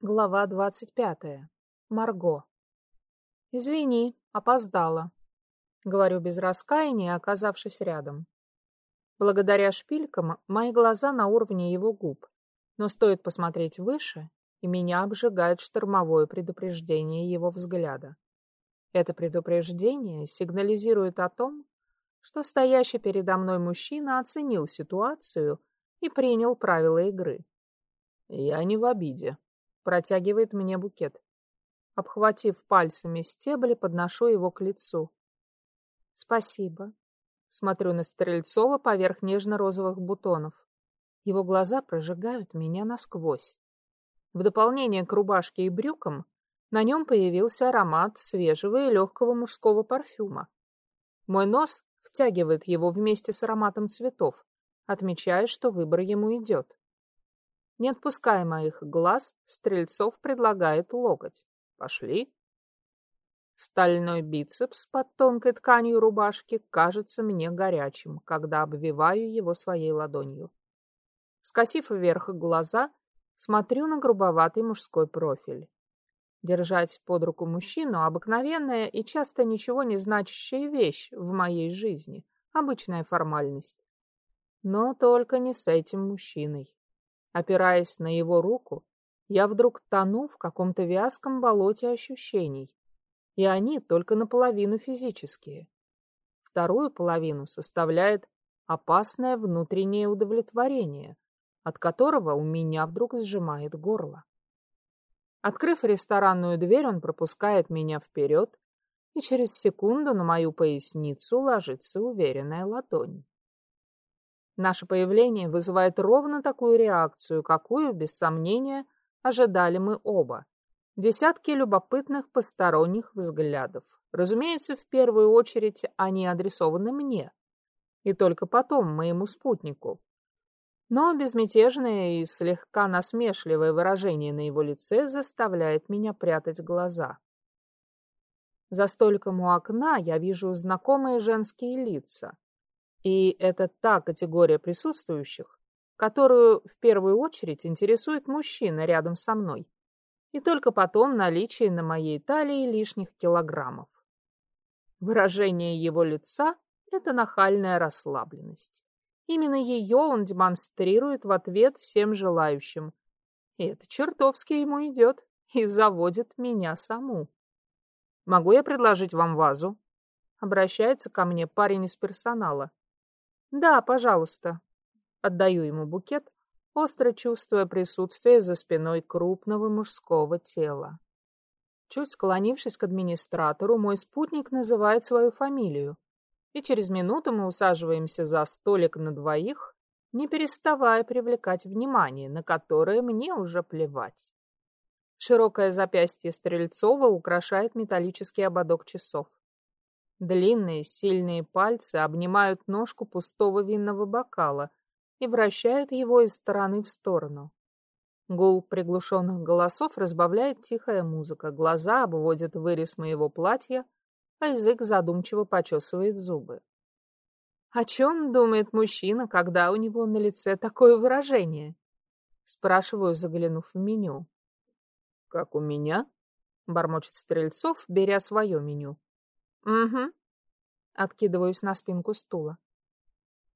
Глава двадцать пятая. Марго. «Извини, опоздала», — говорю без раскаяния, оказавшись рядом. Благодаря шпилькам мои глаза на уровне его губ, но стоит посмотреть выше, и меня обжигает штормовое предупреждение его взгляда. Это предупреждение сигнализирует о том, что стоящий передо мной мужчина оценил ситуацию и принял правила игры. «Я не в обиде», Протягивает мне букет. Обхватив пальцами стебли, подношу его к лицу. Спасибо. Смотрю на Стрельцова поверх нежно-розовых бутонов. Его глаза прожигают меня насквозь. В дополнение к рубашке и брюкам на нем появился аромат свежего и легкого мужского парфюма. Мой нос втягивает его вместе с ароматом цветов, отмечая, что выбор ему идет. Не отпуская моих глаз, Стрельцов предлагает локоть. Пошли. Стальной бицепс под тонкой тканью рубашки кажется мне горячим, когда обвиваю его своей ладонью. Скосив вверх глаза, смотрю на грубоватый мужской профиль. Держать под руку мужчину — обыкновенная и часто ничего не значащая вещь в моей жизни, обычная формальность. Но только не с этим мужчиной. Опираясь на его руку, я вдруг тону в каком-то вязком болоте ощущений, и они только наполовину физические. Вторую половину составляет опасное внутреннее удовлетворение, от которого у меня вдруг сжимает горло. Открыв ресторанную дверь, он пропускает меня вперед, и через секунду на мою поясницу ложится уверенная ладонь. Наше появление вызывает ровно такую реакцию, какую, без сомнения, ожидали мы оба. Десятки любопытных посторонних взглядов. Разумеется, в первую очередь они адресованы мне. И только потом моему спутнику. Но безмятежное и слегка насмешливое выражение на его лице заставляет меня прятать глаза. За столиком у окна я вижу знакомые женские лица. И это та категория присутствующих, которую в первую очередь интересует мужчина рядом со мной, и только потом наличие на моей талии лишних килограммов. Выражение его лица — это нахальная расслабленность. Именно ее он демонстрирует в ответ всем желающим. И это чертовски ему идет и заводит меня саму. «Могу я предложить вам вазу?» Обращается ко мне парень из персонала. «Да, пожалуйста». Отдаю ему букет, остро чувствуя присутствие за спиной крупного мужского тела. Чуть склонившись к администратору, мой спутник называет свою фамилию, и через минуту мы усаживаемся за столик на двоих, не переставая привлекать внимание, на которое мне уже плевать. Широкое запястье Стрельцова украшает металлический ободок часов. Длинные, сильные пальцы обнимают ножку пустого винного бокала и вращают его из стороны в сторону. Гул приглушенных голосов разбавляет тихая музыка, глаза обводят вырез моего платья, а язык задумчиво почесывает зубы. О чем думает мужчина, когда у него на лице такое выражение? Спрашиваю, заглянув в меню. Как у меня? Бормочет Стрельцов, беря свое меню. Угу. Откидываюсь на спинку стула.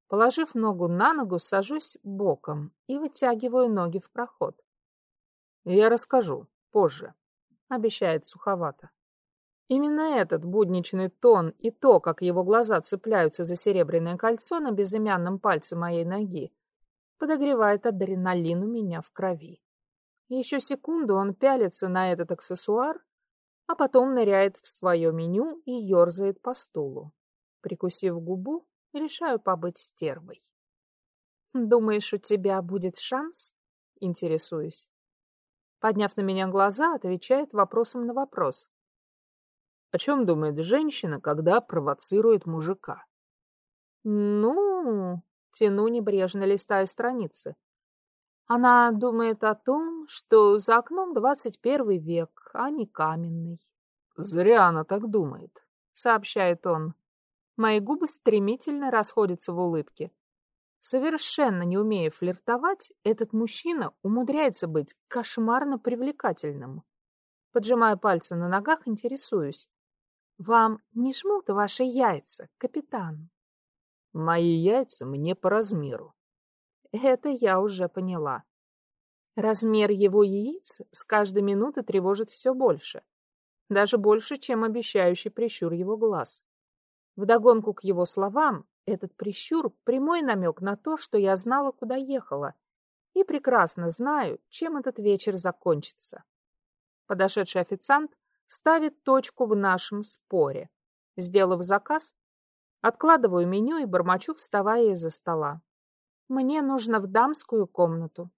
Положив ногу на ногу, сажусь боком и вытягиваю ноги в проход. Я расскажу позже, обещает суховато. Именно этот будничный тон и то, как его глаза цепляются за серебряное кольцо на безымянном пальце моей ноги, подогревает адреналин у меня в крови. Еще секунду он пялится на этот аксессуар, а потом ныряет в свое меню и ерзает по стулу. Прикусив губу, решаю побыть стервой. «Думаешь, у тебя будет шанс?» — интересуюсь. Подняв на меня глаза, отвечает вопросом на вопрос. О чем думает женщина, когда провоцирует мужика? Ну, тяну небрежно листая страницы. Она думает о том, что за окном двадцать первый век, а не каменный. Зря она так думает, сообщает он. Мои губы стремительно расходятся в улыбке. Совершенно не умея флиртовать, этот мужчина умудряется быть кошмарно привлекательным. Поджимая пальцы на ногах, интересуюсь. «Вам не жмут ваши яйца, капитан?» «Мои яйца мне по размеру». Это я уже поняла. Размер его яиц с каждой минуты тревожит все больше. Даже больше, чем обещающий прищур его глаз. Вдогонку к его словам, этот прищур – прямой намек на то, что я знала, куда ехала, и прекрасно знаю, чем этот вечер закончится. Подошедший официант ставит точку в нашем споре. Сделав заказ, откладываю меню и бормочу, вставая из-за стола. Мне нужно в дамскую комнату.